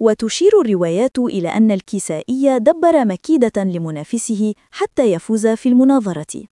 وتشير الروايات إلى أن الكسائي دبر مكيدة لمنافسه حتى يفوز في المناظرة.